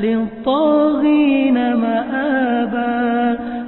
للطاغين مآبا.